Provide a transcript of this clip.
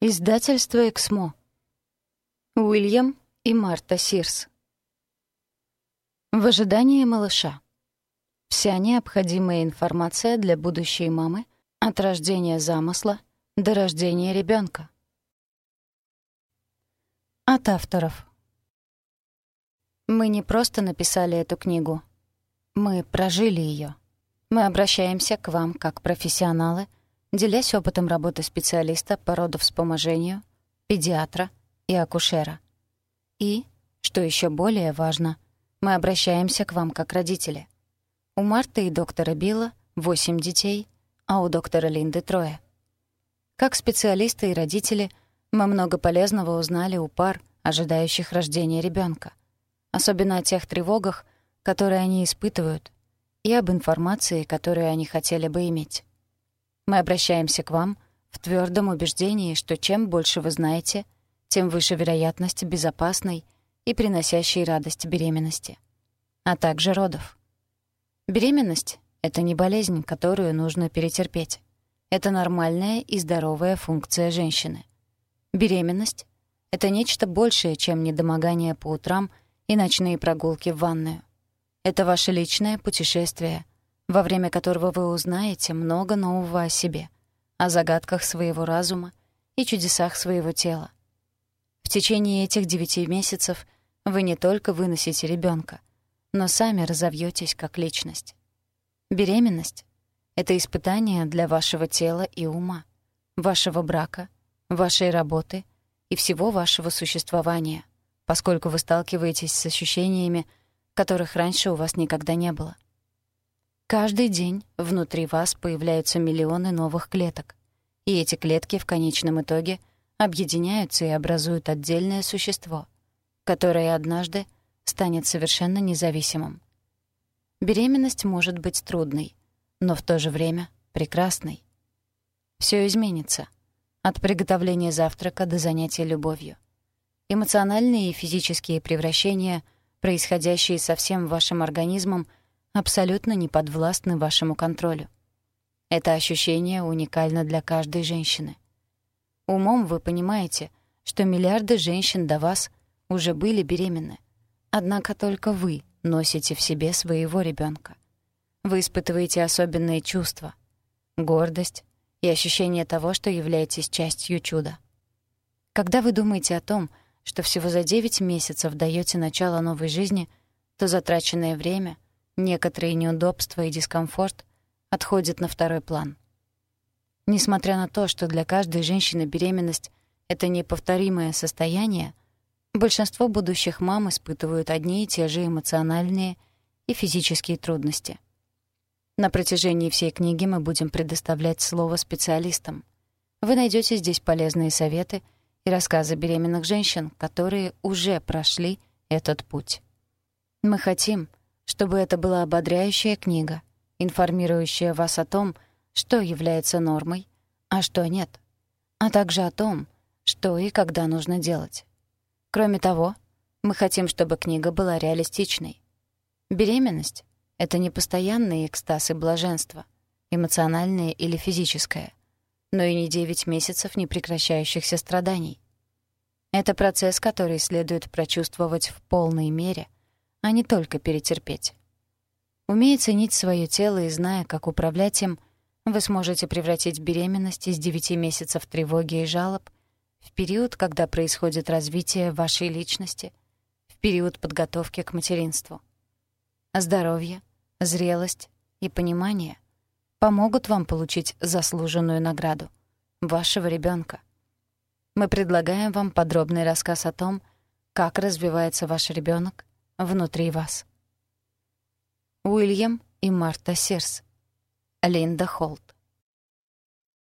Издательство «Эксмо». Уильям и Марта Сирс. В ожидании малыша. Вся необходимая информация для будущей мамы от рождения замысла до рождения ребенка. От авторов. Мы не просто написали эту книгу. Мы прожили ее. Мы обращаемся к вам как профессионалы — делясь опытом работы специалиста по родовспоможению, педиатра и акушера. И, что еще более важно, мы обращаемся к вам как родители. У Марты и доктора Билла восемь детей, а у доктора Линды трое. Как специалисты и родители, мы много полезного узнали у пар, ожидающих рождения ребенка, особенно о тех тревогах, которые они испытывают, и об информации, которую они хотели бы иметь. Мы обращаемся к вам в твердом убеждении, что чем больше вы знаете, тем выше вероятность безопасной и приносящей радость беременности, а также родов. Беременность — это не болезнь, которую нужно перетерпеть. Это нормальная и здоровая функция женщины. Беременность — это нечто большее, чем недомогание по утрам и ночные прогулки в ванную. Это ваше личное путешествие — во время которого вы узнаете много нового о себе, о загадках своего разума и чудесах своего тела. В течение этих девяти месяцев вы не только выносите ребенка, но сами разовьетесь как личность. Беременность — это испытание для вашего тела и ума, вашего брака, вашей работы и всего вашего существования, поскольку вы сталкиваетесь с ощущениями, которых раньше у вас никогда не было — Каждый день внутри вас появляются миллионы новых клеток, и эти клетки в конечном итоге объединяются и образуют отдельное существо, которое однажды станет совершенно независимым. Беременность может быть трудной, но в то же время прекрасной. Все изменится. От приготовления завтрака до занятия любовью. Эмоциональные и физические превращения, происходящие со всем вашим организмом — абсолютно не подвластны вашему контролю. Это ощущение уникально для каждой женщины. Умом вы понимаете, что миллиарды женщин до вас уже были беременны, однако только вы носите в себе своего ребенка. Вы испытываете особенные чувства, гордость и ощущение того, что являетесь частью чуда. Когда вы думаете о том, что всего за 9 месяцев даете начало новой жизни, то затраченное время — Некоторые неудобства и дискомфорт отходят на второй план. Несмотря на то, что для каждой женщины беременность — это неповторимое состояние, большинство будущих мам испытывают одни и те же эмоциональные и физические трудности. На протяжении всей книги мы будем предоставлять слово специалистам. Вы найдете здесь полезные советы и рассказы беременных женщин, которые уже прошли этот путь. Мы хотим, чтобы это была ободряющая книга, информирующая вас о том, что является нормой, а что нет, а также о том, что и когда нужно делать. Кроме того, мы хотим, чтобы книга была реалистичной. Беременность — это не постоянный экстаз и блаженство, эмоциональное или физическое, но и не девять месяцев непрекращающихся страданий. Это процесс, который следует прочувствовать в полной мере — а не только перетерпеть. Умея ценить свое тело и зная, как управлять им, вы сможете превратить беременность из 9 месяцев тревоги и жалоб в период, когда происходит развитие вашей личности, в период подготовки к материнству. Здоровье, зрелость и понимание помогут вам получить заслуженную награду — вашего ребенка. Мы предлагаем вам подробный рассказ о том, как развивается ваш ребенок, внутри вас. Уильям и Марта Сирс. Линда Холт.